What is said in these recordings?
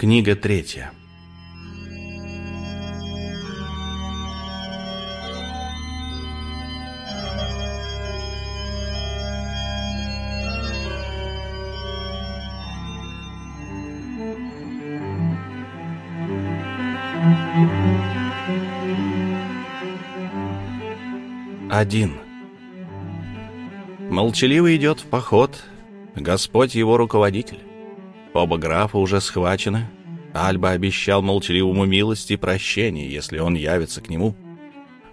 Книга третья. Один. Молчаливый идет в поход, Господь его руководитель. Оба графа уже схвачены. Альба обещал молчаливому милости и прощение, если он явится к нему.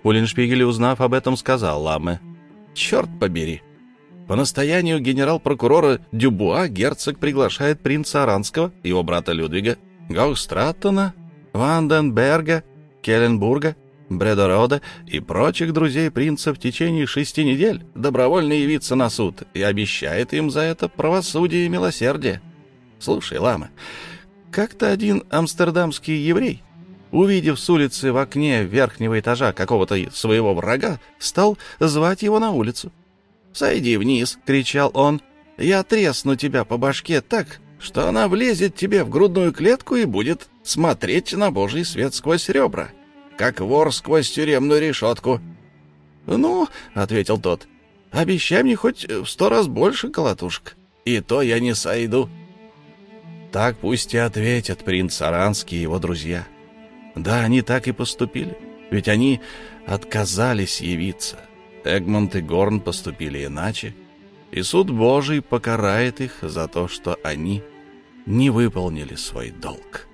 Уллиншпигель, узнав об этом, сказал Ламе, «Черт побери! По настоянию генерал-прокурора Дюбуа герцог приглашает принца Аранского, его брата Людвига, Гаугстраттона, Ванденберга, Келленбурга, Бредорода и прочих друзей принца в течение шести недель добровольно явиться на суд и обещает им за это правосудие и милосердие. Слушай, лама, как-то один амстердамский еврей, увидев с улицы в окне верхнего этажа какого-то своего врага, стал звать его на улицу. «Сойди вниз!» — кричал он. «Я тресну тебя по башке так, что она влезет тебе в грудную клетку и будет смотреть на божий свет сквозь ребра, как вор сквозь тюремную решетку». «Ну», — ответил тот, — «обещай мне хоть в сто раз больше колотушек, и то я не сойду». Так пусть и ответят принц Аранский и его друзья. Да, они так и поступили, ведь они отказались явиться. Эгмонт и Горн поступили иначе, и суд Божий покарает их за то, что они не выполнили свой долг.